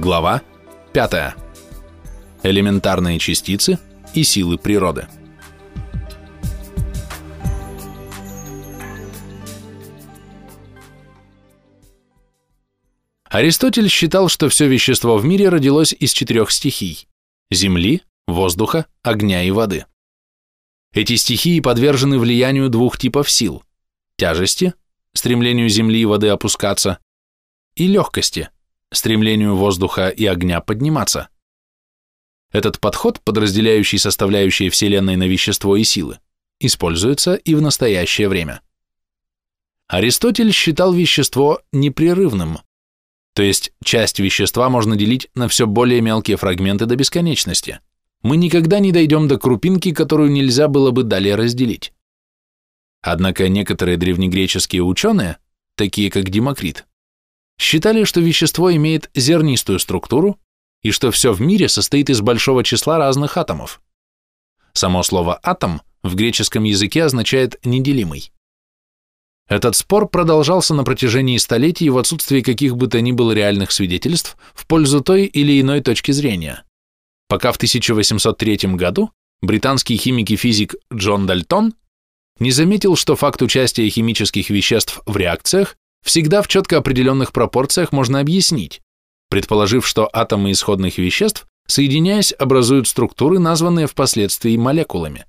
Глава 5. Элементарные частицы и силы природы. Аристотель считал, что все вещество в мире родилось из четырех стихий – земли, воздуха, огня и воды. Эти стихии подвержены влиянию двух типов сил – тяжести, стремлению земли и воды опускаться, и легкости, стремлению воздуха и огня подниматься. Этот подход, подразделяющий составляющие Вселенной на вещество и силы, используется и в настоящее время. Аристотель считал вещество непрерывным, то есть часть вещества можно делить на все более мелкие фрагменты до бесконечности – мы никогда не дойдем до крупинки, которую нельзя было бы далее разделить. Однако некоторые древнегреческие ученые, такие как Демокрит, считали, что вещество имеет зернистую структуру и что все в мире состоит из большого числа разных атомов. Само слово «атом» в греческом языке означает «неделимый». Этот спор продолжался на протяжении столетий в отсутствии каких бы то ни было реальных свидетельств в пользу той или иной точки зрения пока в 1803 году британский химик и физик Джон Дальтон не заметил, что факт участия химических веществ в реакциях всегда в четко определенных пропорциях можно объяснить, предположив, что атомы исходных веществ, соединяясь, образуют структуры, названные впоследствии молекулами.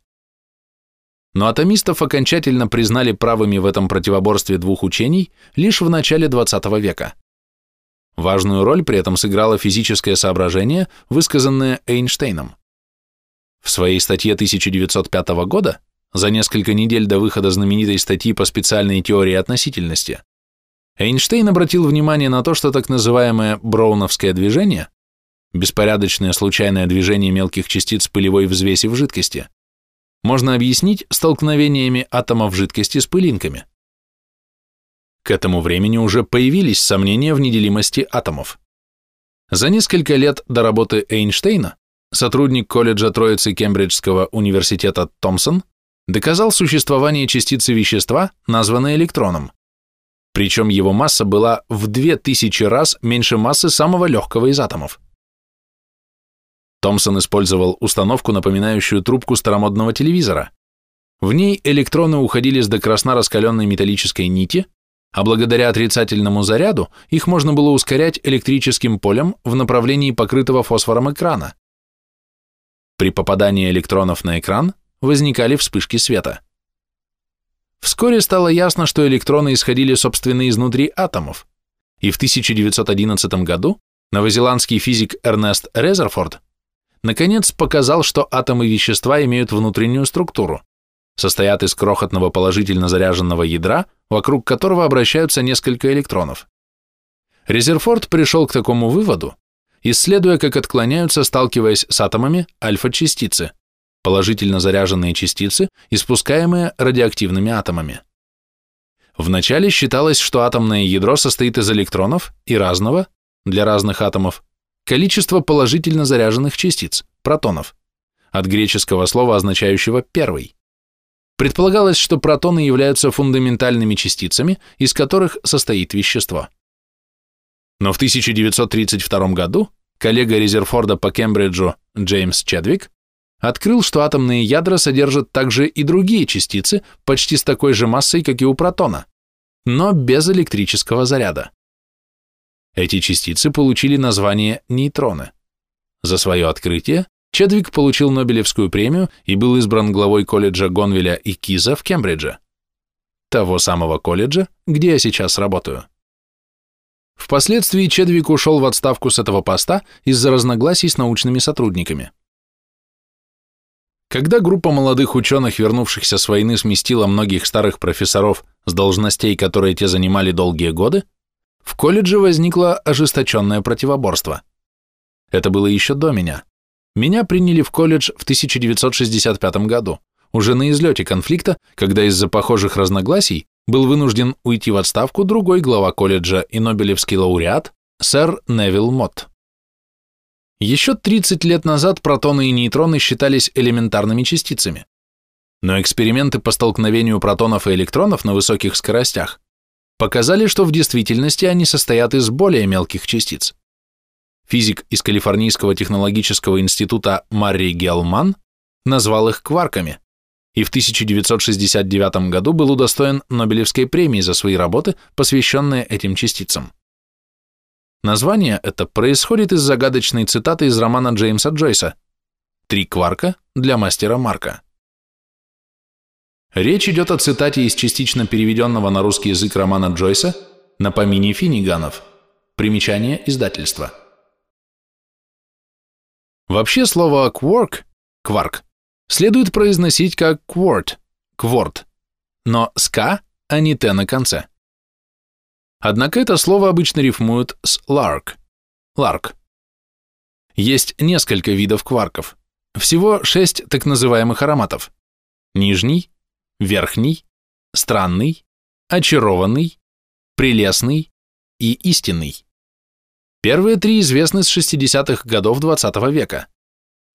Но атомистов окончательно признали правыми в этом противоборстве двух учений лишь в начале XX века. Важную роль при этом сыграло физическое соображение, высказанное Эйнштейном. В своей статье 1905 года, за несколько недель до выхода знаменитой статьи по специальной теории относительности, Эйнштейн обратил внимание на то, что так называемое броуновское движение, беспорядочное случайное движение мелких частиц пылевой взвеси в жидкости, можно объяснить столкновениями атомов жидкости с пылинками. К этому времени уже появились сомнения в неделимости атомов. За несколько лет до работы Эйнштейна сотрудник колледжа Троицы Кембриджского университета Томпсон доказал существование частицы вещества, названной электроном. Причем его масса была в 2000 раз меньше массы самого легкого из атомов. Томпсон использовал установку, напоминающую трубку старомодного телевизора. В ней электроны уходили с до красна раскаленной металлической нити, а благодаря отрицательному заряду их можно было ускорять электрическим полем в направлении покрытого фосфором экрана. При попадании электронов на экран возникали вспышки света. Вскоре стало ясно, что электроны исходили собственно изнутри атомов, и в 1911 году новозеландский физик Эрнест Резерфорд наконец показал, что атомы вещества имеют внутреннюю структуру, состоят из крохотного положительно заряженного ядра, вокруг которого обращаются несколько электронов. Резерфорд пришел к такому выводу, исследуя, как отклоняются, сталкиваясь с атомами, альфа-частицы, положительно заряженные частицы, испускаемые радиоактивными атомами. Вначале считалось, что атомное ядро состоит из электронов и разного, для разных атомов, количества положительно заряженных частиц, протонов, от греческого слова, означающего «первый». Предполагалось, что протоны являются фундаментальными частицами, из которых состоит вещество. Но в 1932 году коллега Резерфорда по Кембриджу Джеймс Чедвик открыл, что атомные ядра содержат также и другие частицы почти с такой же массой, как и у протона, но без электрического заряда. Эти частицы получили название нейтроны. За свое открытие Чедвик получил Нобелевскую премию и был избран главой колледжа Гонвеля и Киза в Кембридже. Того самого колледжа, где я сейчас работаю. Впоследствии Чедвик ушел в отставку с этого поста из-за разногласий с научными сотрудниками. Когда группа молодых ученых, вернувшихся с войны, сместила многих старых профессоров с должностей, которые те занимали долгие годы, в колледже возникло ожесточенное противоборство. Это было еще до меня. Меня приняли в колледж в 1965 году, уже на излете конфликта, когда из-за похожих разногласий был вынужден уйти в отставку другой глава колледжа и Нобелевский лауреат сэр Невилл Мотт. Еще 30 лет назад протоны и нейтроны считались элементарными частицами, но эксперименты по столкновению протонов и электронов на высоких скоростях показали, что в действительности они состоят из более мелких частиц. физик из Калифорнийского технологического института Марри Гелман назвал их кварками и в 1969 году был удостоен Нобелевской премии за свои работы, посвященные этим частицам. Название это происходит из загадочной цитаты из романа Джеймса Джойса «Три кварка для мастера Марка». Речь идет о цитате из частично переведенного на русский язык романа Джойса «На помине финиганов». Примечание издательства. Вообще слово «quark» – «кварк» следует произносить как «quart» – «кворт», но с «к», а не «т» на конце. Однако это слово обычно рифмуют с «lark» – «lark». Есть несколько видов кварков. Всего шесть так называемых ароматов. Нижний, верхний, странный, очарованный, прелестный и истинный. Первые три известны с 60-х годов XX -го века.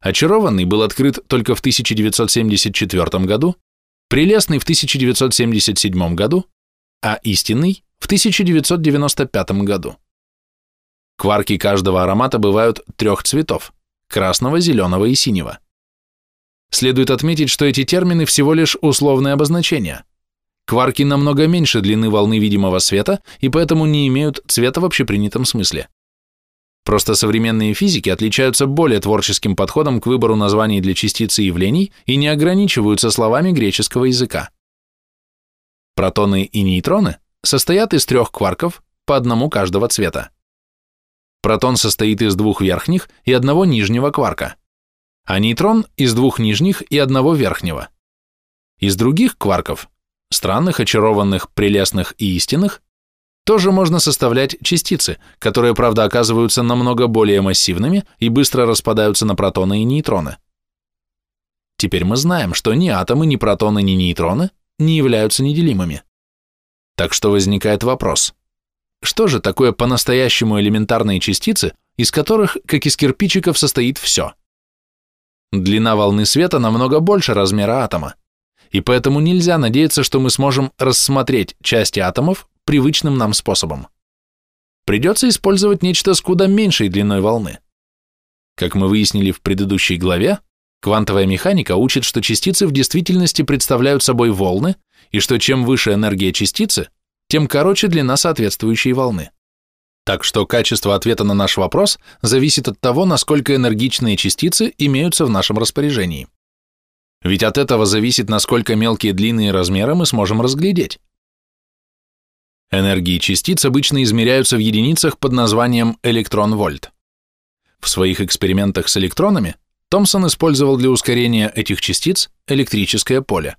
Очарованный был открыт только в 1974 году, прелестный в 1977 году, а истинный в 1995 году. Кварки каждого аромата бывают трех цветов – красного, зеленого и синего. Следует отметить, что эти термины всего лишь условные обозначения. Кварки намного меньше длины волны видимого света и поэтому не имеют цвета в общепринятом смысле. Просто современные физики отличаются более творческим подходом к выбору названий для частиц и явлений и не ограничиваются словами греческого языка. Протоны и нейтроны состоят из трех кварков по одному каждого цвета. Протон состоит из двух верхних и одного нижнего кварка а нейтрон из двух нижних и одного верхнего. Из других кварков, странных, очарованных, прелестных и истинных, тоже можно составлять частицы, которые, правда, оказываются намного более массивными и быстро распадаются на протоны и нейтроны. Теперь мы знаем, что ни атомы, ни протоны, ни нейтроны не являются неделимыми. Так что возникает вопрос. Что же такое по-настоящему элементарные частицы, из которых, как из кирпичиков, состоит все? Длина волны света намного больше размера атома, и поэтому нельзя надеяться, что мы сможем рассмотреть части атомов привычным нам способом. Придется использовать нечто с куда меньшей длиной волны. Как мы выяснили в предыдущей главе, квантовая механика учит, что частицы в действительности представляют собой волны, и что чем выше энергия частицы, тем короче длина соответствующей волны. Так что качество ответа на наш вопрос зависит от того, насколько энергичные частицы имеются в нашем распоряжении. Ведь от этого зависит, насколько мелкие длинные размеры мы сможем разглядеть. Энергии частиц обычно измеряются в единицах под названием электрон-вольт. В своих экспериментах с электронами Томпсон использовал для ускорения этих частиц электрическое поле.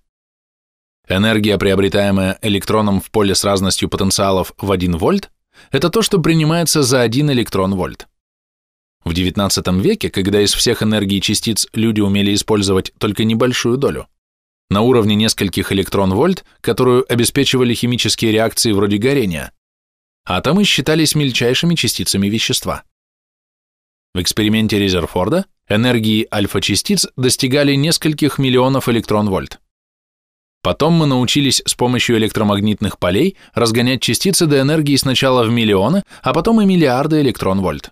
Энергия, приобретаемая электроном в поле с разностью потенциалов в 1 вольт, это то, что принимается за один электрон-вольт. В XIX веке, когда из всех энергий частиц люди умели использовать только небольшую долю, на уровне нескольких электрон-вольт, которую обеспечивали химические реакции вроде горения, атомы считались мельчайшими частицами вещества. В эксперименте Резерфорда энергии альфа-частиц достигали нескольких миллионов электрон-вольт. Потом мы научились с помощью электромагнитных полей разгонять частицы до энергии сначала в миллионы, а потом и миллиарды электрон-вольт.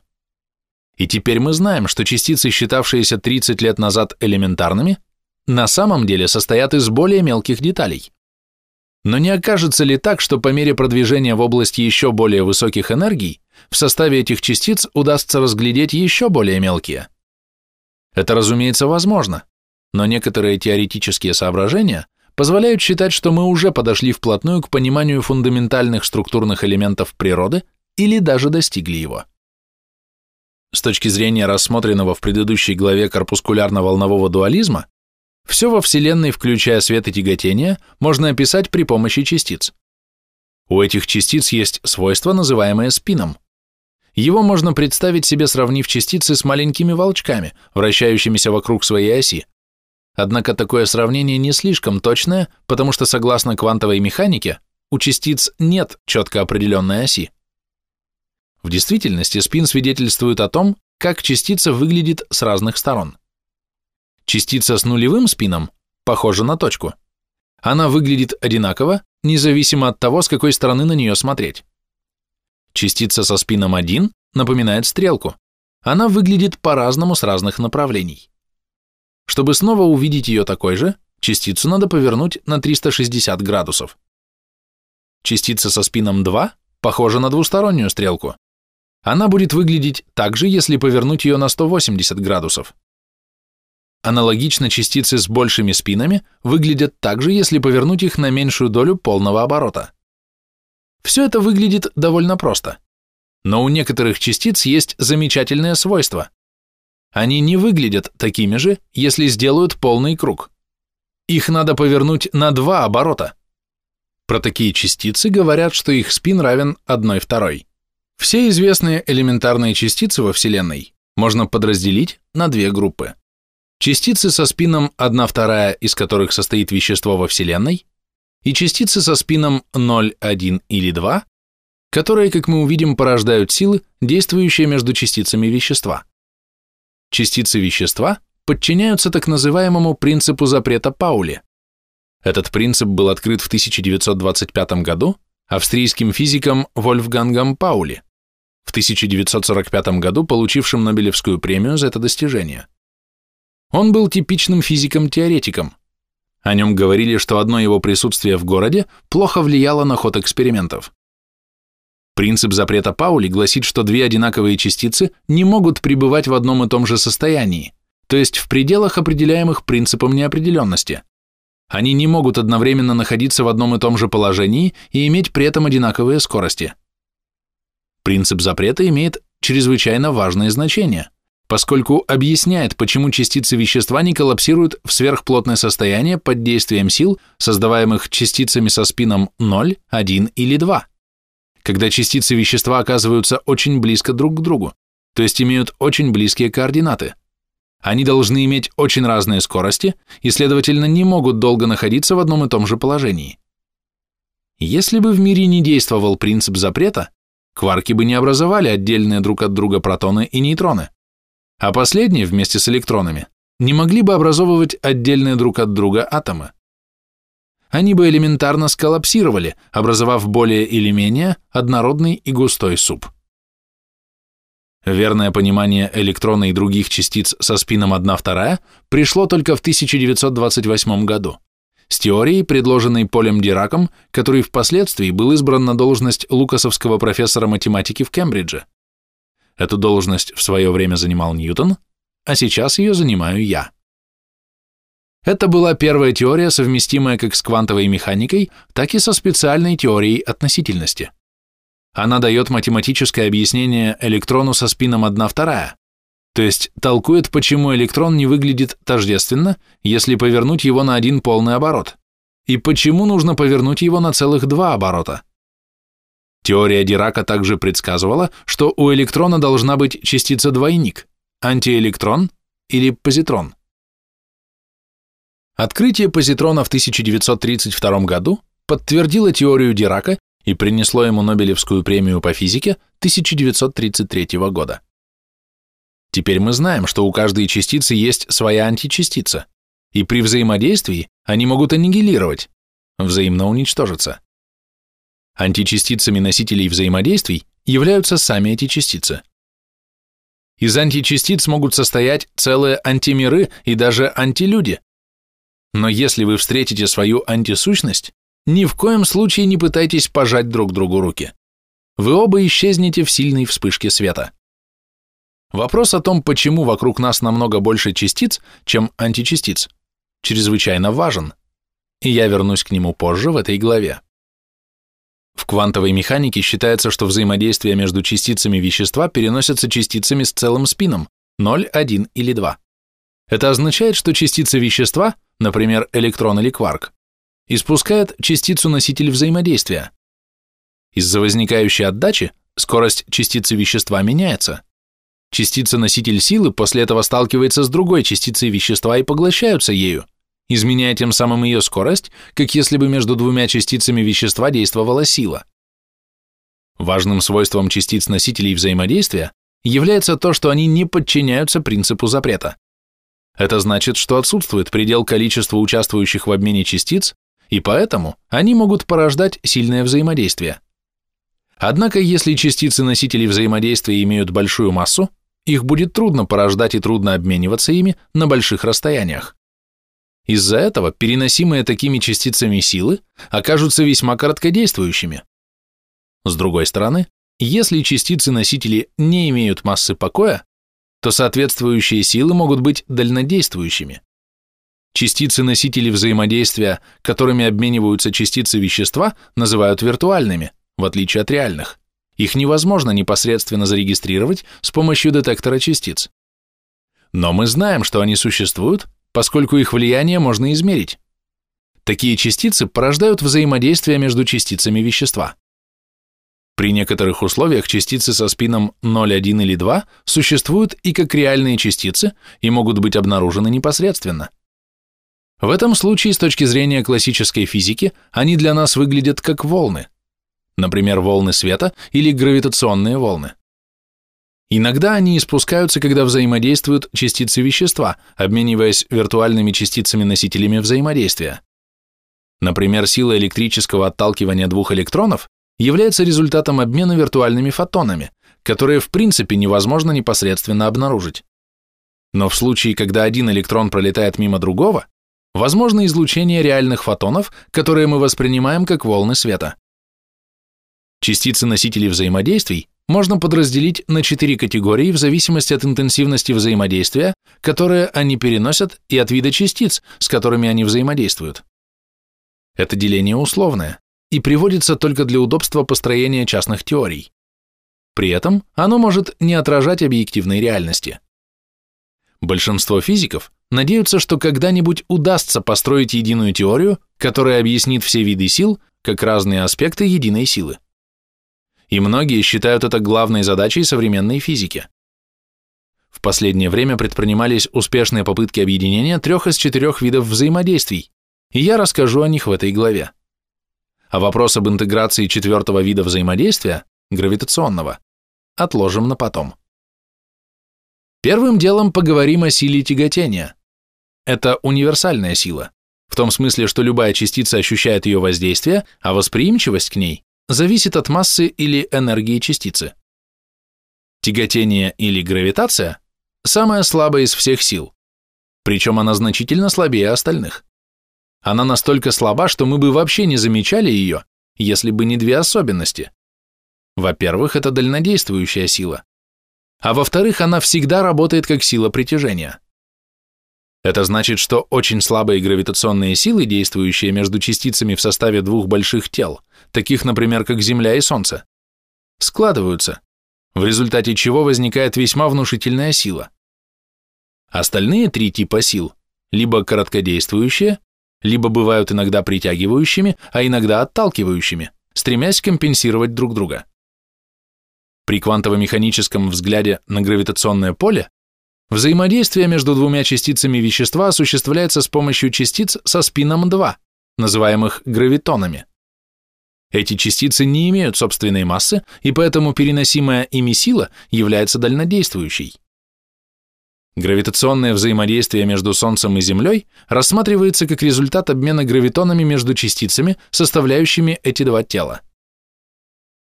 И теперь мы знаем, что частицы, считавшиеся 30 лет назад элементарными, на самом деле состоят из более мелких деталей. Но не окажется ли так, что по мере продвижения в области еще более высоких энергий, в составе этих частиц удастся разглядеть еще более мелкие? Это, разумеется, возможно, но некоторые теоретические соображения позволяют считать, что мы уже подошли вплотную к пониманию фундаментальных структурных элементов природы или даже достигли его. С точки зрения рассмотренного в предыдущей главе корпускулярно-волнового дуализма, все во Вселенной, включая свет и тяготение, можно описать при помощи частиц. У этих частиц есть свойство, называемое спином. Его можно представить себе, сравнив частицы с маленькими волчками, вращающимися вокруг своей оси. Однако такое сравнение не слишком точное, потому что согласно квантовой механике у частиц нет четко определенной оси. В действительности спин свидетельствует о том, как частица выглядит с разных сторон. Частица с нулевым спином похожа на точку. Она выглядит одинаково, независимо от того, с какой стороны на нее смотреть. Частица со спином 1 напоминает стрелку, она выглядит по-разному с разных направлений. Чтобы снова увидеть ее такой же, частицу надо повернуть на 360 градусов. Частица со спином 2 похожа на двустороннюю стрелку. Она будет выглядеть так же, если повернуть ее на 180 градусов. Аналогично частицы с большими спинами выглядят так же, если повернуть их на меньшую долю полного оборота. Все это выглядит довольно просто. Но у некоторых частиц есть замечательное свойство. Они не выглядят такими же, если сделают полный круг. Их надо повернуть на два оборота. Про такие частицы говорят, что их спин равен 1 второй. Все известные элементарные частицы во Вселенной можно подразделить на две группы. Частицы со спином 1 вторая, из которых состоит вещество во Вселенной, и частицы со спином 0, 1 или 2, которые, как мы увидим, порождают силы, действующие между частицами вещества. Частицы вещества подчиняются так называемому принципу запрета Паули. Этот принцип был открыт в 1925 году австрийским физиком Вольфгангом Паули, в 1945 году получившим Нобелевскую премию за это достижение. Он был типичным физиком-теоретиком. О нем говорили, что одно его присутствие в городе плохо влияло на ход экспериментов. Принцип запрета Паули гласит, что две одинаковые частицы не могут пребывать в одном и том же состоянии, то есть в пределах, определяемых принципом неопределенности. Они не могут одновременно находиться в одном и том же положении и иметь при этом одинаковые скорости. Принцип запрета имеет чрезвычайно важное значение поскольку объясняет, почему частицы вещества не коллапсируют в сверхплотное состояние под действием сил, создаваемых частицами со спином 0, 1 или 2, когда частицы вещества оказываются очень близко друг к другу, то есть имеют очень близкие координаты. Они должны иметь очень разные скорости и, следовательно, не могут долго находиться в одном и том же положении. Если бы в мире не действовал принцип запрета, кварки бы не образовали отдельные друг от друга протоны и нейтроны а последние вместе с электронами не могли бы образовывать отдельные друг от друга атомы. Они бы элементарно сколлапсировали, образовав более или менее однородный и густой суп. Верное понимание электрона и других частиц со спином 1-2 пришло только в 1928 году с теорией, предложенной Полем Дираком, который впоследствии был избран на должность лукасовского профессора математики в Кембридже. Эту должность в свое время занимал Ньютон, а сейчас ее занимаю я. Это была первая теория, совместимая как с квантовой механикой, так и со специальной теорией относительности. Она дает математическое объяснение электрону со спином 1-2, то есть толкует, почему электрон не выглядит тождественно, если повернуть его на один полный оборот, и почему нужно повернуть его на целых два оборота. Теория Дирака также предсказывала, что у электрона должна быть частица-двойник, антиэлектрон или позитрон. Открытие позитрона в 1932 году подтвердило теорию Дирака и принесло ему Нобелевскую премию по физике 1933 года. Теперь мы знаем, что у каждой частицы есть своя античастица, и при взаимодействии они могут аннигилировать, взаимно уничтожиться. Античастицами носителей взаимодействий являются сами эти частицы. Из античастиц могут состоять целые антимиры и даже антилюди. Но если вы встретите свою антисущность, ни в коем случае не пытайтесь пожать друг другу руки. Вы оба исчезнете в сильной вспышке света. Вопрос о том, почему вокруг нас намного больше частиц, чем античастиц, чрезвычайно важен, и я вернусь к нему позже в этой главе. В квантовой механике считается, что взаимодействие между частицами вещества переносятся частицами с целым спином 0, 1 или 2. Это означает, что частица вещества, например, электрон или кварк, испускает частицу-носитель взаимодействия. Из-за возникающей отдачи скорость частицы вещества меняется. Частица-носитель силы после этого сталкивается с другой частицей вещества и поглощаются ею изменяя тем самым ее скорость, как если бы между двумя частицами вещества действовала сила. Важным свойством частиц-носителей взаимодействия является то, что они не подчиняются принципу запрета. Это значит, что отсутствует предел количества участвующих в обмене частиц, и поэтому они могут порождать сильное взаимодействие. Однако, если частицы-носители взаимодействия имеют большую массу, их будет трудно порождать и трудно обмениваться ими на больших расстояниях. Из-за этого переносимые такими частицами силы окажутся весьма короткодействующими. С другой стороны, если частицы-носители не имеют массы покоя, то соответствующие силы могут быть дальнодействующими. Частицы-носители взаимодействия, которыми обмениваются частицы вещества, называют виртуальными, в отличие от реальных. Их невозможно непосредственно зарегистрировать с помощью детектора частиц. Но мы знаем, что они существуют, поскольку их влияние можно измерить. Такие частицы порождают взаимодействие между частицами вещества. При некоторых условиях частицы со спином 0,1 или 2 существуют и как реальные частицы и могут быть обнаружены непосредственно. В этом случае, с точки зрения классической физики, они для нас выглядят как волны, например, волны света или гравитационные волны. Иногда они испускаются, когда взаимодействуют частицы вещества, обмениваясь виртуальными частицами-носителями взаимодействия. Например, сила электрического отталкивания двух электронов является результатом обмена виртуальными фотонами, которые в принципе невозможно непосредственно обнаружить. Но в случае, когда один электрон пролетает мимо другого, возможно излучение реальных фотонов, которые мы воспринимаем как волны света. Частицы носителей взаимодействий можно подразделить на четыре категории в зависимости от интенсивности взаимодействия, которые они переносят, и от вида частиц, с которыми они взаимодействуют. Это деление условное и приводится только для удобства построения частных теорий. При этом оно может не отражать объективной реальности. Большинство физиков надеются, что когда-нибудь удастся построить единую теорию, которая объяснит все виды сил как разные аспекты единой силы и многие считают это главной задачей современной физики. В последнее время предпринимались успешные попытки объединения трех из четырех видов взаимодействий, и я расскажу о них в этой главе. А вопрос об интеграции четвертого вида взаимодействия, гравитационного, отложим на потом. Первым делом поговорим о силе тяготения. Это универсальная сила, в том смысле, что любая частица ощущает ее воздействие, а восприимчивость к ней зависит от массы или энергии частицы. Тяготение или гравитация – самая слабая из всех сил, причем она значительно слабее остальных. Она настолько слаба, что мы бы вообще не замечали ее, если бы не две особенности. Во-первых, это дальнодействующая сила, а во-вторых, она всегда работает как сила притяжения. Это значит, что очень слабые гравитационные силы, действующие между частицами в составе двух больших тел, таких, например, как Земля и Солнце, складываются, в результате чего возникает весьма внушительная сила. Остальные три типа сил либо короткодействующие, либо бывают иногда притягивающими, а иногда отталкивающими, стремясь компенсировать друг друга. При квантово-механическом взгляде на гравитационное поле Взаимодействие между двумя частицами вещества осуществляется с помощью частиц со спином 2, называемых гравитонами. Эти частицы не имеют собственной массы, и поэтому переносимая ими сила является дальнодействующей. Гравитационное взаимодействие между Солнцем и Землей рассматривается как результат обмена гравитонами между частицами, составляющими эти два тела.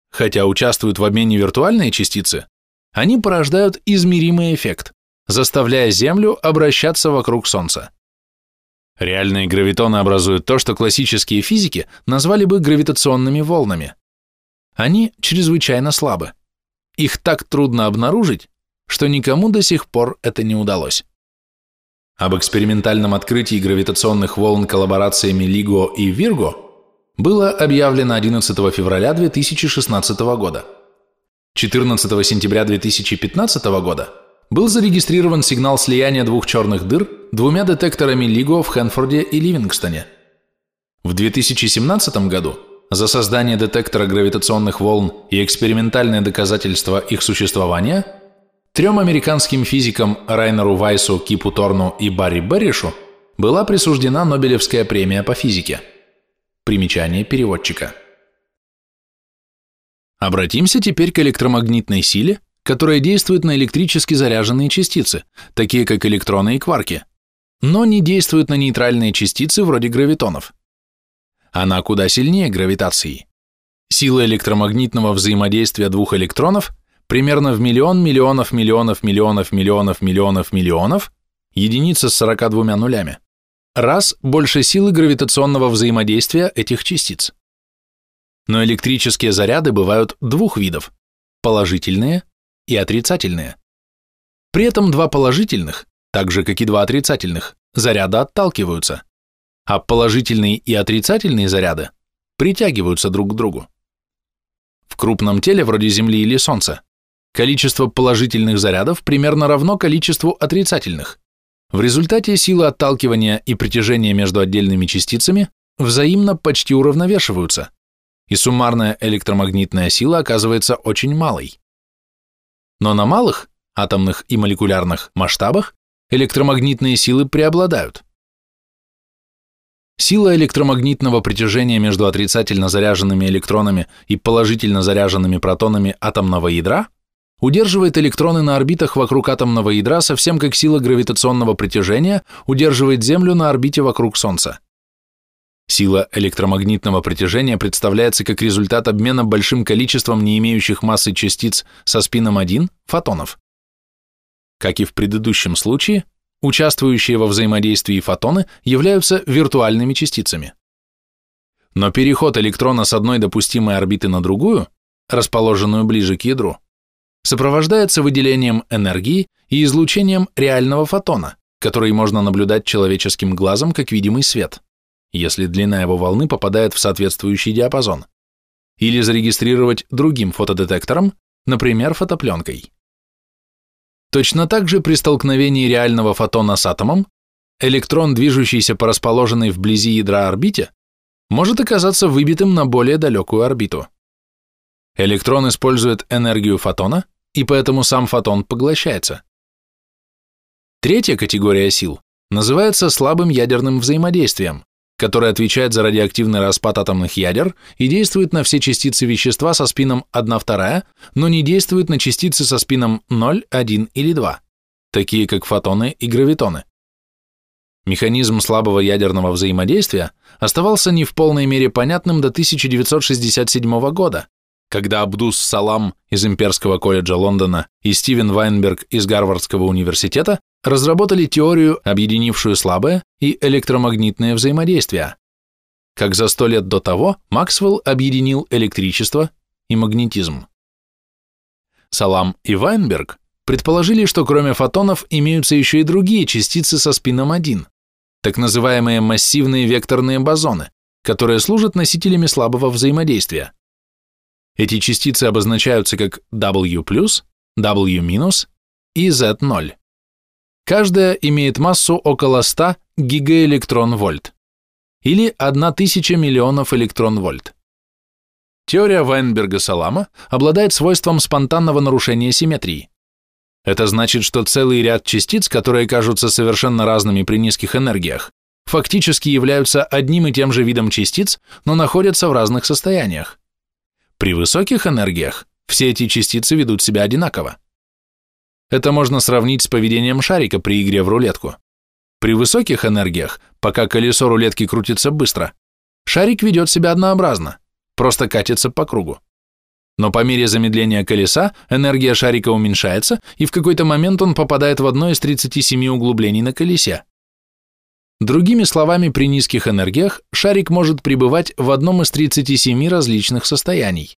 Хотя участвуют в обмене виртуальные частицы, они порождают измеримый эффект, заставляя Землю обращаться вокруг Солнца. Реальные гравитоны образуют то, что классические физики назвали бы гравитационными волнами. Они чрезвычайно слабы. Их так трудно обнаружить, что никому до сих пор это не удалось. Об экспериментальном открытии гравитационных волн коллаборациями LIGO и Virgo было объявлено 11 февраля 2016 года. 14 сентября 2015 года был зарегистрирован сигнал слияния двух черных дыр двумя детекторами LIGO в Хэнфорде и Ливингстоне. В 2017 году за создание детектора гравитационных волн и экспериментальное доказательство их существования трем американским физикам Райнеру Вайсу, Кипу Торну и Барри Берришу была присуждена Нобелевская премия по физике. Примечание переводчика. Обратимся теперь к электромагнитной силе, которая действует на электрически заряженные частицы, такие как электроны и кварки, но не действует на нейтральные частицы вроде гравитонов. Она куда сильнее гравитации. Сила электромагнитного взаимодействия двух электронов примерно в миллион миллионов миллионов миллионов миллионов миллионов миллионов, единица с 42 нулями, раз больше силы гравитационного взаимодействия этих частиц. Но электрические заряды бывают двух видов – положительные и отрицательные. При этом два положительных, так же как и два отрицательных, заряда отталкиваются, а положительные и отрицательные заряды притягиваются друг к другу. В крупном теле вроде Земли или Солнца количество положительных зарядов примерно равно количеству отрицательных. В результате силы отталкивания и притяжения между отдельными частицами взаимно почти уравновешиваются, и суммарная электромагнитная сила оказывается очень малой. Но на малых, атомных и молекулярных масштабах электромагнитные силы преобладают. Сила электромагнитного притяжения между отрицательно заряженными электронами и положительно заряженными протонами атомного ядра удерживает электроны на орбитах вокруг атомного ядра совсем как сила гравитационного притяжения удерживает Землю на орбите вокруг Солнца. Сила электромагнитного притяжения представляется как результат обмена большим количеством не имеющих массы частиц со спином 1 фотонов. Как и в предыдущем случае, участвующие во взаимодействии фотоны являются виртуальными частицами. Но переход электрона с одной допустимой орбиты на другую, расположенную ближе к ядру, сопровождается выделением энергии и излучением реального фотона, который можно наблюдать человеческим глазом как видимый свет, если длина его волны попадает в соответствующий диапазон, или зарегистрировать другим фотодетектором, например, фотопленкой. Точно так же при столкновении реального фотона с атомом электрон, движущийся по расположенной вблизи ядра орбите, может оказаться выбитым на более далекую орбиту. Электрон использует энергию фотона, и поэтому сам фотон поглощается. Третья категория сил называется слабым ядерным взаимодействием, которое отвечает за радиоактивный распад атомных ядер и действует на все частицы вещества со спином 1-2, но не действует на частицы со спином 0, 1 или 2, такие как фотоны и гравитоны. Механизм слабого ядерного взаимодействия оставался не в полной мере понятным до 1967 года, когда Абдус Салам из Имперского колледжа Лондона и Стивен Вайнберг из Гарвардского университета разработали теорию, объединившую слабое и электромагнитное взаимодействие. Как за сто лет до того Максвелл объединил электричество и магнетизм. Салам и Вайнберг предположили, что кроме фотонов имеются еще и другие частицы со спином 1, так называемые массивные векторные бозоны, которые служат носителями слабого взаимодействия. Эти частицы обозначаются как W+, W- и Z0. Каждая имеет массу около 100 гигаэлектрон-вольт или 1000 миллионов электрон-вольт. Теория Вайнберга-Салама обладает свойством спонтанного нарушения симметрии. Это значит, что целый ряд частиц, которые кажутся совершенно разными при низких энергиях, фактически являются одним и тем же видом частиц, но находятся в разных состояниях. При высоких энергиях все эти частицы ведут себя одинаково. Это можно сравнить с поведением шарика при игре в рулетку. При высоких энергиях, пока колесо рулетки крутится быстро, шарик ведет себя однообразно, просто катится по кругу. Но по мере замедления колеса энергия шарика уменьшается, и в какой-то момент он попадает в одно из 37 углублений на колесе. Другими словами, при низких энергиях шарик может пребывать в одном из 37 различных состояний.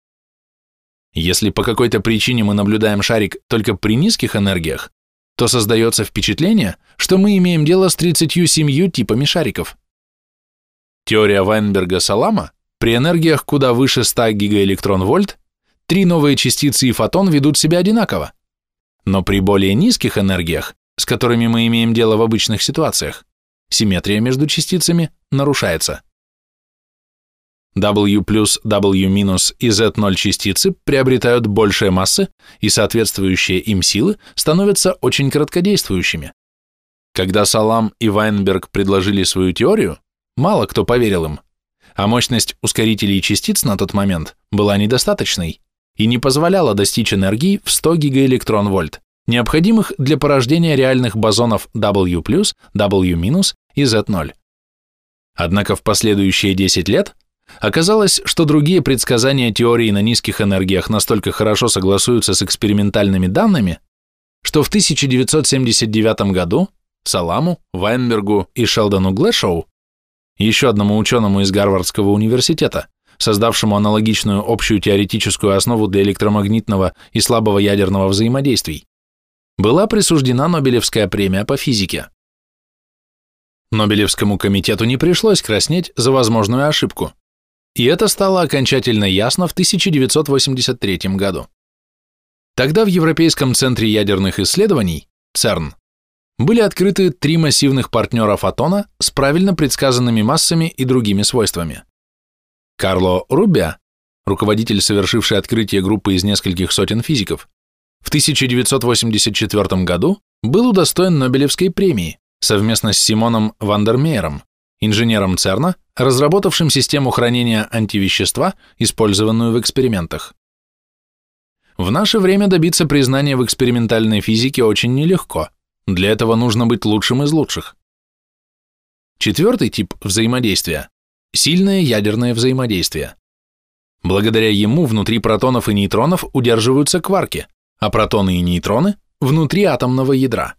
Если по какой-то причине мы наблюдаем шарик только при низких энергиях, то создается впечатление, что мы имеем дело с 37 типами шариков. Теория Вайнберга-Салама при энергиях куда выше 100 гигаэлектрон-вольт три новые частицы и фотон ведут себя одинаково. Но при более низких энергиях, с которыми мы имеем дело в обычных ситуациях, симметрия между частицами нарушается. W плюс W минус и Z0 частицы приобретают большие массы, и соответствующие им силы становятся очень короткодействующими. Когда Салам и Вайнберг предложили свою теорию, мало кто поверил им, а мощность ускорителей частиц на тот момент была недостаточной и не позволяла достичь энергии в 100 гигаэлектрон-вольт, необходимых для порождения реальных бозонов W+, W- и Z0. Однако в последующие 10 лет Оказалось, что другие предсказания теории на низких энергиях настолько хорошо согласуются с экспериментальными данными, что в 1979 году Саламу, Вайнбергу и Шелдону Глэшоу, еще одному ученому из Гарвардского университета, создавшему аналогичную общую теоретическую основу для электромагнитного и слабого ядерного взаимодействий, была присуждена Нобелевская премия по физике. Нобелевскому комитету не пришлось краснеть за возможную ошибку, и это стало окончательно ясно в 1983 году. Тогда в Европейском центре ядерных исследований, ЦЕРН, были открыты три массивных партнера фотона с правильно предсказанными массами и другими свойствами. Карло Рубиа, руководитель, совершивший открытие группы из нескольких сотен физиков, в 1984 году был удостоен Нобелевской премии совместно с Симоном Вандермеером, инженером ЦЕРНа, разработавшим систему хранения антивещества, использованную в экспериментах. В наше время добиться признания в экспериментальной физике очень нелегко, для этого нужно быть лучшим из лучших. Четвертый тип взаимодействия – сильное ядерное взаимодействие. Благодаря ему внутри протонов и нейтронов удерживаются кварки, а протоны и нейтроны – внутри атомного ядра.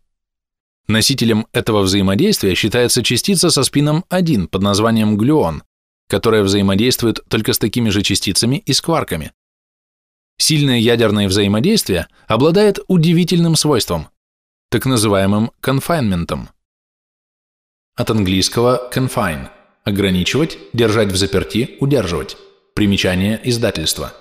Носителем этого взаимодействия считается частица со спином 1 под названием глюон, которая взаимодействует только с такими же частицами и с кварками. Сильное ядерное взаимодействие обладает удивительным свойством, так называемым конфайнментом. От английского confine – ограничивать, держать в заперти, удерживать. Примечание издательства.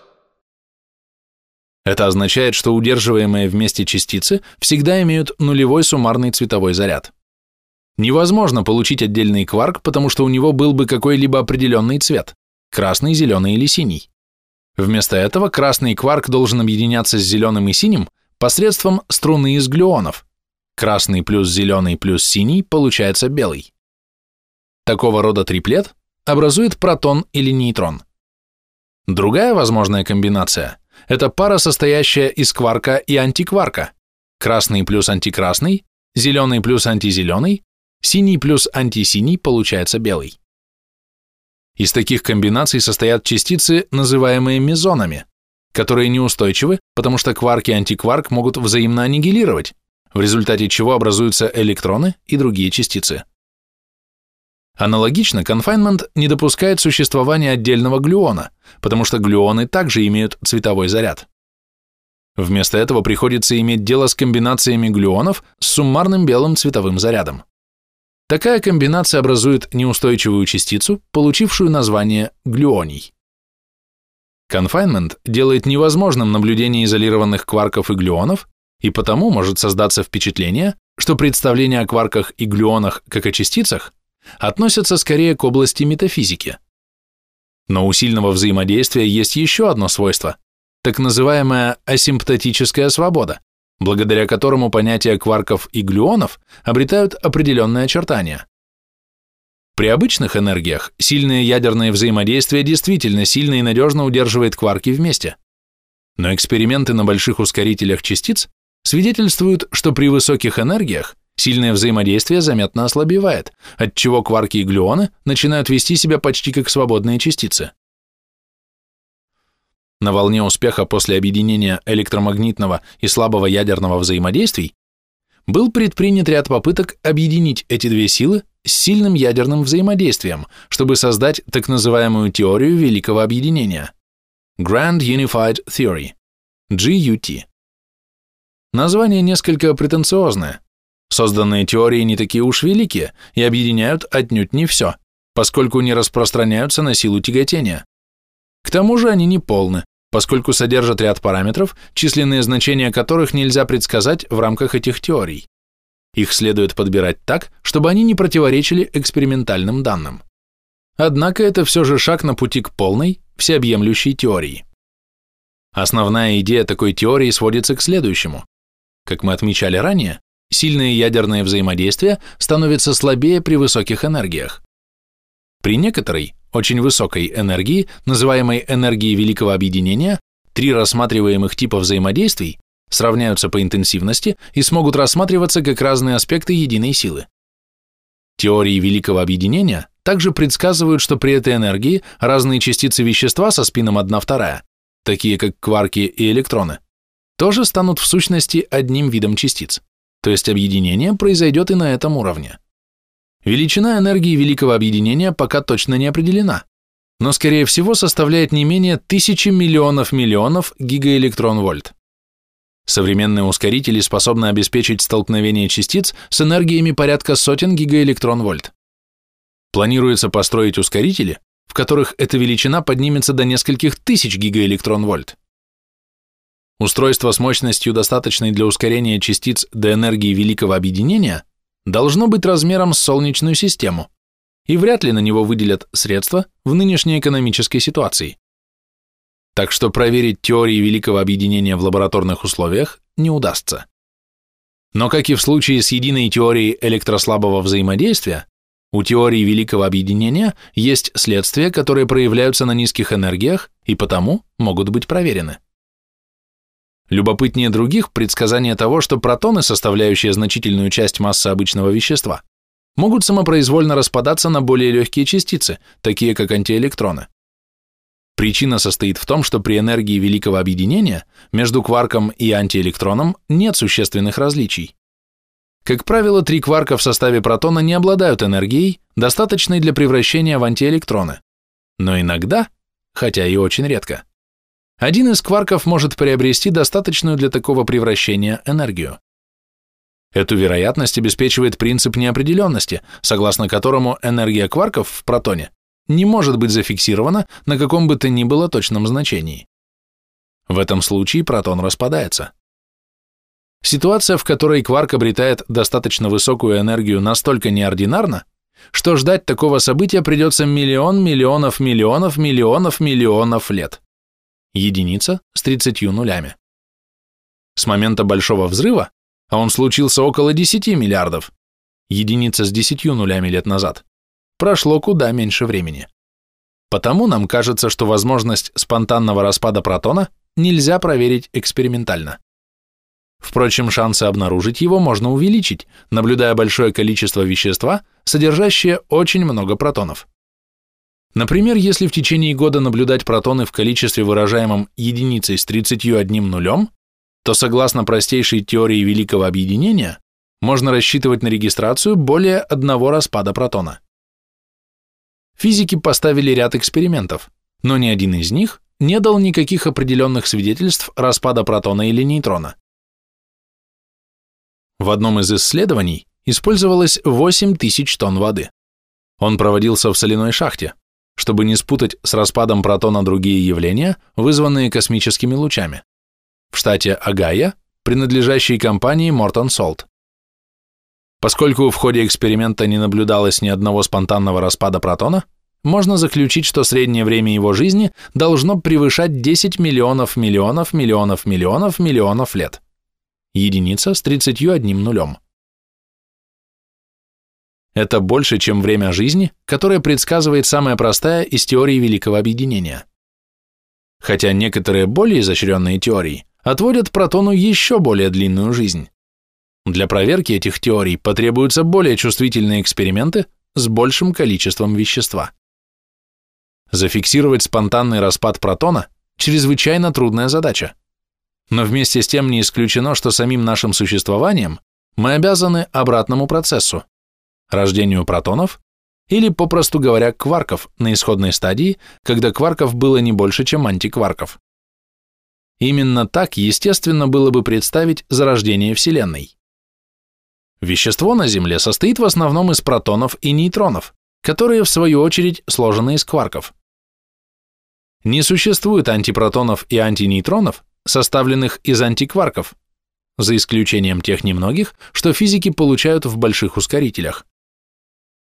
Это означает, что удерживаемые вместе частицы всегда имеют нулевой суммарный цветовой заряд. Невозможно получить отдельный кварк, потому что у него был бы какой-либо определенный цвет – красный, зеленый или синий. Вместо этого красный кварк должен объединяться с зеленым и синим посредством струны из глюонов, Красный плюс зеленый плюс синий получается белый. Такого рода триплет образует протон или нейтрон. Другая возможная комбинация – это пара, состоящая из кварка и антикварка. Красный плюс антикрасный, зеленый плюс антизеленый, синий плюс антисиний получается белый. Из таких комбинаций состоят частицы, называемые мезонами, которые неустойчивы, потому что кварк и антикварк могут взаимно аннигилировать, в результате чего образуются электроны и другие частицы. Аналогично, конфайнмент не допускает существования отдельного глюона, потому что глюоны также имеют цветовой заряд. Вместо этого приходится иметь дело с комбинациями глюонов с суммарным белым цветовым зарядом. Такая комбинация образует неустойчивую частицу, получившую название глюоний. Конфайнмент делает невозможным наблюдение изолированных кварков и глюонов и потому может создаться впечатление, что представления о кварках и глюонах как о частицах относятся скорее к области метафизики. Но у сильного взаимодействия есть еще одно свойство, так называемая асимптотическая свобода, благодаря которому понятия кварков и глюонов обретают определенные очертания. При обычных энергиях сильное ядерное взаимодействие действительно сильно и надежно удерживает кварки вместе. Но эксперименты на больших ускорителях частиц свидетельствуют, что при высоких энергиях сильное взаимодействие заметно ослабевает, отчего кварки и глюоны начинают вести себя почти как свободные частицы. На волне успеха после объединения электромагнитного и слабого ядерного взаимодействий был предпринят ряд попыток объединить эти две силы с сильным ядерным взаимодействием, чтобы создать так называемую теорию великого объединения – Grand Unified Theory – GUT. Название несколько претенциозное. Созданные теории не такие уж великие и объединяют отнюдь не все, поскольку не распространяются на силу тяготения. К тому же они не полны, поскольку содержат ряд параметров, численные значения которых нельзя предсказать в рамках этих теорий. Их следует подбирать так, чтобы они не противоречили экспериментальным данным. Однако это все же шаг на пути к полной, всеобъемлющей теории. Основная идея такой теории сводится к следующему. Как мы отмечали ранее, сильное ядерное взаимодействие становится слабее при высоких энергиях. При некоторой, очень высокой энергии, называемой энергией Великого Объединения, три рассматриваемых типа взаимодействий сравняются по интенсивности и смогут рассматриваться как разные аспекты единой силы. Теории великого объединения также предсказывают, что при этой энергии разные частицы вещества со спином 1-2, такие как кварки и электроны, тоже станут в сущности одним видом частиц, то есть объединение произойдет и на этом уровне. Величина энергии великого объединения пока точно не определена, но скорее всего составляет не менее тысячи миллионов миллионов гигаэлектрон-вольт. Современные ускорители способны обеспечить столкновение частиц с энергиями порядка сотен гигаэлектрон-вольт. Планируется построить ускорители, в которых эта величина поднимется до нескольких тысяч гигаэлектрон-вольт. Устройство с мощностью, достаточной для ускорения частиц до энергии великого объединения, должно быть размером с Солнечную систему, и вряд ли на него выделят средства в нынешней экономической ситуации. Так что проверить теории великого объединения в лабораторных условиях не удастся. Но как и в случае с единой теорией электрослабого взаимодействия, у теории великого объединения есть следствия, которые проявляются на низких энергиях и потому могут быть проверены. Любопытнее других предсказание того, что протоны, составляющие значительную часть массы обычного вещества, могут самопроизвольно распадаться на более легкие частицы, такие как антиэлектроны. Причина состоит в том, что при энергии великого объединения между кварком и антиэлектроном нет существенных различий. Как правило, три кварка в составе протона не обладают энергией, достаточной для превращения в антиэлектроны. Но иногда, хотя и очень редко, один из кварков может приобрести достаточную для такого превращения энергию. Эту вероятность обеспечивает принцип неопределенности, согласно которому энергия кварков в протоне не может быть зафиксирована на каком бы то ни было точном значении. В этом случае протон распадается. Ситуация, в которой кварк обретает достаточно высокую энергию, настолько неординарна, что ждать такого события придется миллион миллионов миллионов миллионов миллионов лет. Единица с 30 нулями. С момента Большого взрыва, а он случился около 10 миллиардов, единица с 10 нулями лет назад, прошло куда меньше времени. Потому нам кажется, что возможность спонтанного распада протона нельзя проверить экспериментально. Впрочем, шансы обнаружить его можно увеличить, наблюдая большое количество вещества, содержащее очень много протонов. Например, если в течение года наблюдать протоны в количестве, выражаемом единицей с 31 нулем, то согласно простейшей теории великого объединения, можно рассчитывать на регистрацию более одного распада протона. Физики поставили ряд экспериментов, но ни один из них не дал никаких определенных свидетельств распада протона или нейтрона. В одном из исследований использовалось 8 тысяч тонн воды. Он проводился в соляной шахте, чтобы не спутать с распадом протона другие явления, вызванные космическими лучами, в штате Огайо, принадлежащей компании Morton Salt. Поскольку в ходе эксперимента не наблюдалось ни одного спонтанного распада протона, можно заключить, что среднее время его жизни должно превышать 10 миллионов миллионов миллионов миллионов миллионов лет. Единица с 31 нулем. Это больше, чем время жизни, которое предсказывает самая простая из теорий Великого Объединения. Хотя некоторые более изощренные теории отводят протону еще более длинную жизнь. Для проверки этих теорий потребуются более чувствительные эксперименты с большим количеством вещества. Зафиксировать спонтанный распад протона – чрезвычайно трудная задача. Но вместе с тем не исключено, что самим нашим существованием мы обязаны обратному процессу – рождению протонов или, попросту говоря, кварков на исходной стадии, когда кварков было не больше, чем антикварков. Именно так естественно было бы представить зарождение Вселенной. Вещество на Земле состоит в основном из протонов и нейтронов, которые, в свою очередь, сложены из кварков. Не существует антипротонов и антинейтронов, составленных из антикварков, за исключением тех немногих, что физики получают в больших ускорителях.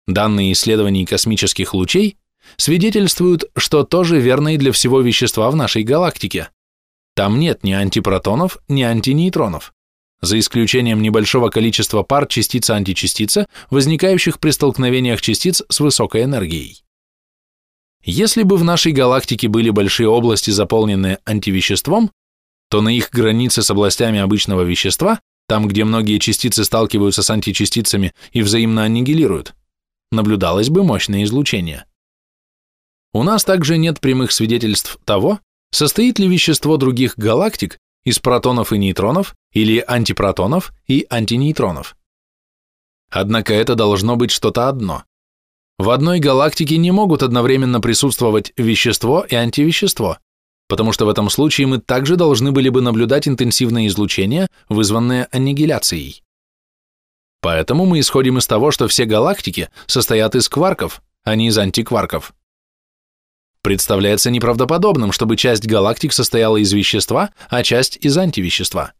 Данные исследований космических лучей свидетельствуют, что тоже верно и для всего вещества в нашей галактике. Там нет ни антипротонов, ни антинейтронов, за исключением небольшого количества пар частица-античастица, возникающих при столкновениях частиц с высокой энергией. Если бы в нашей галактике были большие области, заполненные антивеществом, то на их границе с областями обычного вещества, там, где многие частицы сталкиваются с античастицами и взаимно аннигилируют, наблюдалось бы мощное излучение. У нас также нет прямых свидетельств того, состоит ли вещество других галактик из протонов и нейтронов или антипротонов и антинейтронов. Однако это должно быть что-то одно. В одной галактике не могут одновременно присутствовать вещество и антивещество, потому что в этом случае мы также должны были бы наблюдать интенсивное излучение, вызванное аннигиляцией. Поэтому мы исходим из того, что все галактики состоят из кварков, а не из антикварков. Представляется неправдоподобным, чтобы часть галактик состояла из вещества, а часть из антивещества.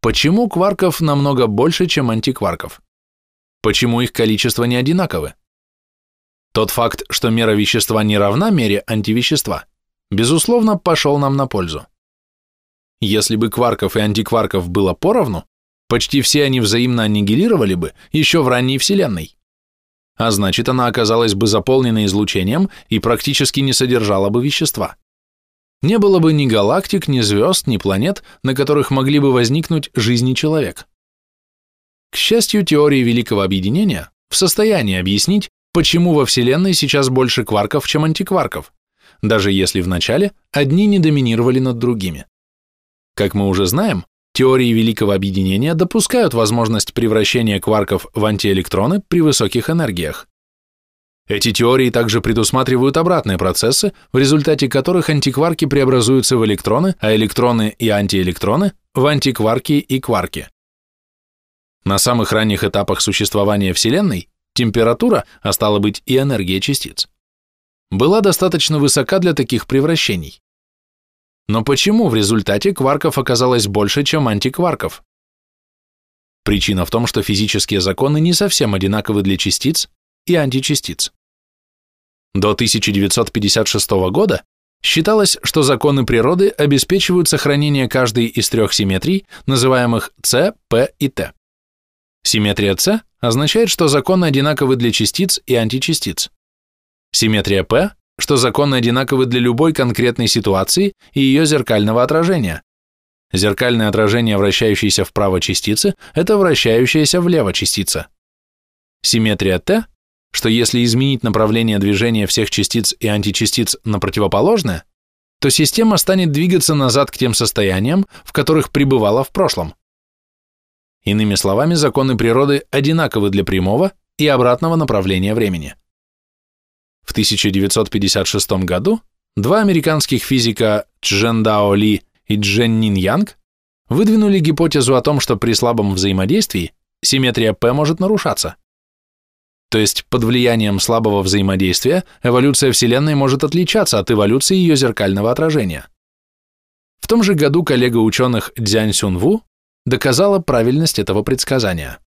Почему кварков намного больше, чем антикварков? Почему их количество не одинаковы? Тот факт, что мера вещества не равна мере антивещества, безусловно, пошел нам на пользу. Если бы кварков и антикварков было поровну, почти все они взаимно аннигилировали бы еще в ранней Вселенной. А значит, она оказалась бы заполнена излучением и практически не содержала бы вещества. Не было бы ни галактик, ни звезд, ни планет, на которых могли бы возникнуть жизни человек. К счастью, теории Великого Объединения в состоянии объяснить, почему во Вселенной сейчас больше кварков, чем антикварков, даже если вначале одни не доминировали над другими. Как мы уже знаем, теории Великого Объединения допускают возможность превращения кварков в антиэлектроны при высоких энергиях. Эти теории также предусматривают обратные процессы, в результате которых антикварки преобразуются в электроны, а электроны и антиэлектроны – в антикварки и кварки. На самых ранних этапах существования Вселенной температура, а стало быть и энергия частиц, была достаточно высока для таких превращений. Но почему в результате кварков оказалось больше, чем антикварков? Причина в том, что физические законы не совсем одинаковы для частиц и античастиц. До 1956 года считалось, что законы природы обеспечивают сохранение каждой из трех симметрий, называемых С, П и Т. Симметрия С означает, что законы одинаковы для частиц и античастиц. Симметрия P, что законы одинаковы для любой конкретной ситуации и ее зеркального отражения. Зеркальное отражение вращающейся вправо частицы – это вращающаяся влево частица. Симметрия Т, что если изменить направление движения всех частиц и античастиц на противоположное, то система станет двигаться назад к тем состояниям, в которых пребывала в прошлом. Иными словами, законы природы одинаковы для прямого и обратного направления времени. В 1956 году два американских физика Чжэн Дао Ли и Джен Нин Янг выдвинули гипотезу о том, что при слабом взаимодействии симметрия P может нарушаться. То есть под влиянием слабого взаимодействия эволюция Вселенной может отличаться от эволюции ее зеркального отражения. В том же году коллега ученых Дзянь Сюн Ву доказала правильность этого предсказания.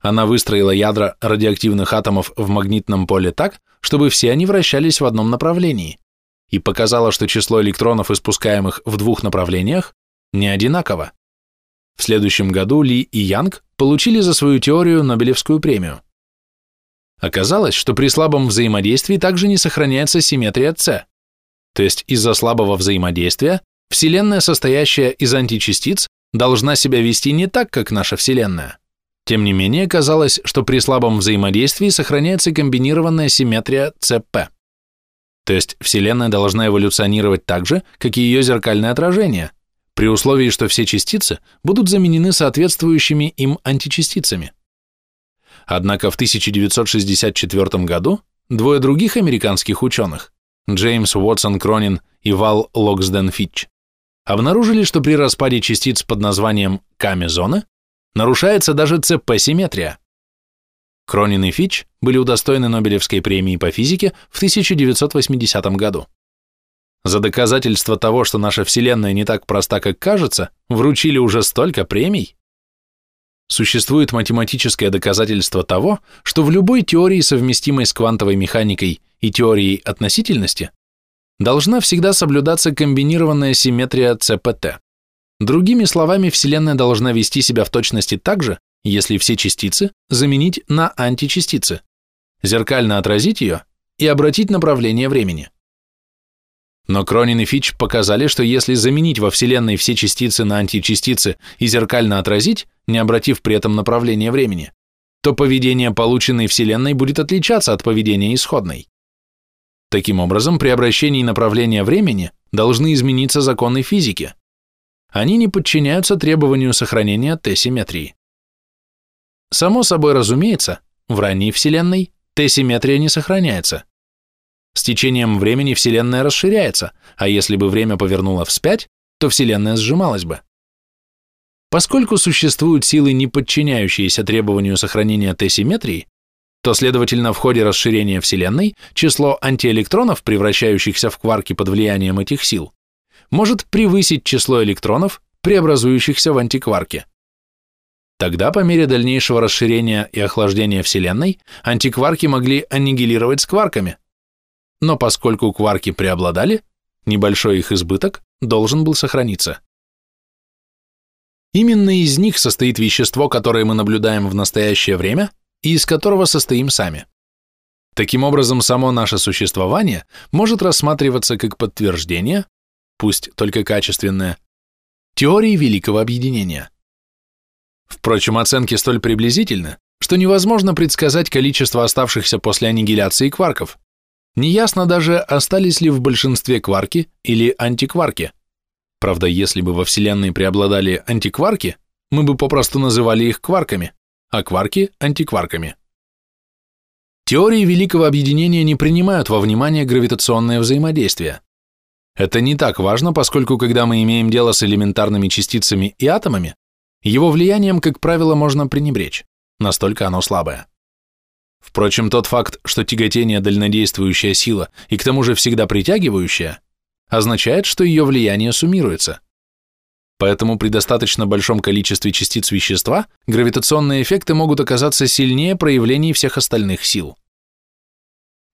Она выстроила ядра радиоактивных атомов в магнитном поле так, чтобы все они вращались в одном направлении, и показала, что число электронов, испускаемых в двух направлениях, не одинаково. В следующем году Ли и Янг получили за свою теорию Нобелевскую премию. Оказалось, что при слабом взаимодействии также не сохраняется симметрия С, то есть из-за слабого взаимодействия Вселенная, состоящая из античастиц, должна себя вести не так, как наша Вселенная. Тем не менее, казалось, что при слабом взаимодействии сохраняется комбинированная симметрия ЦП. То есть Вселенная должна эволюционировать так же, как и ее зеркальное отражение, при условии, что все частицы будут заменены соответствующими им античастицами. Однако в 1964 году двое других американских ученых, Джеймс Уотсон Кронин и Вал Локсден Фитч, обнаружили, что при распаде частиц под названием К-мезоны нарушается даже ЦП-симметрия. Кронин и Фич были удостоены Нобелевской премии по физике в 1980 году. За доказательство того, что наша Вселенная не так проста, как кажется, вручили уже столько премий. Существует математическое доказательство того, что в любой теории, совместимой с квантовой механикой и теорией относительности, должна всегда соблюдаться комбинированная симметрия ЦПТ. Другими словами, Вселенная должна вести себя в точности так же, если все частицы заменить на античастицы, зеркально отразить ее и обратить направление времени. Но Кронин и Фич показали, что если заменить во Вселенной все частицы на античастицы и зеркально отразить, не обратив при этом направление времени, то поведение полученной Вселенной будет отличаться от поведения исходной. Таким образом, при обращении направления времени должны измениться законы физики. Они не подчиняются требованию сохранения Т-симметрии. Само собой разумеется, в ранней Вселенной Т-симметрия не сохраняется. С течением времени Вселенная расширяется, а если бы время повернуло вспять, то Вселенная сжималась бы. Поскольку существуют силы, не подчиняющиеся требованию сохранения Т-симметрии, то, следовательно, в ходе расширения Вселенной число антиэлектронов, превращающихся в кварки под влиянием этих сил, может превысить число электронов, преобразующихся в антикварки. Тогда, по мере дальнейшего расширения и охлаждения Вселенной, антикварки могли аннигилировать с кварками. Но поскольку кварки преобладали, небольшой их избыток должен был сохраниться. Именно из них состоит вещество, которое мы наблюдаем в настоящее время и из которого состоим сами. Таким образом, само наше существование может рассматриваться как подтверждение, пусть только качественное, теории великого объединения. Впрочем, оценки столь приблизительны, что невозможно предсказать количество оставшихся после аннигиляции кварков. Неясно даже, остались ли в большинстве кварки или антикварки. Правда, если бы во Вселенной преобладали антикварки, мы бы попросту называли их кварками, а кварки – антикварками. Теории Великого Объединения не принимают во внимание гравитационное взаимодействие. Это не так важно, поскольку когда мы имеем дело с элементарными частицами и атомами, его влиянием, как правило, можно пренебречь, настолько оно слабое. Впрочем, тот факт, что тяготение – дальнодействующая сила и к тому же всегда притягивающая – означает, что ее влияние суммируется. Поэтому при достаточно большом количестве частиц вещества гравитационные эффекты могут оказаться сильнее проявлений всех остальных сил.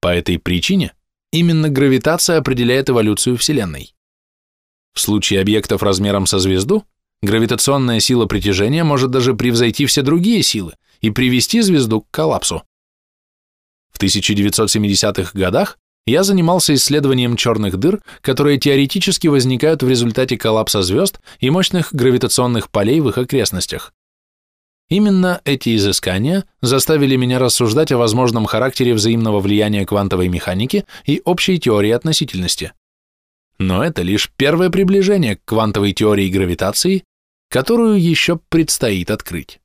По этой причине именно гравитация определяет эволюцию Вселенной. В случае объектов размером со звезду, гравитационная сила притяжения может даже превзойти все другие силы и привести звезду к коллапсу. В 1970-х годах я занимался исследованием черных дыр, которые теоретически возникают в результате коллапса звезд и мощных гравитационных полей в их окрестностях. Именно эти изыскания заставили меня рассуждать о возможном характере взаимного влияния квантовой механики и общей теории относительности. Но это лишь первое приближение к квантовой теории гравитации, которую еще предстоит открыть.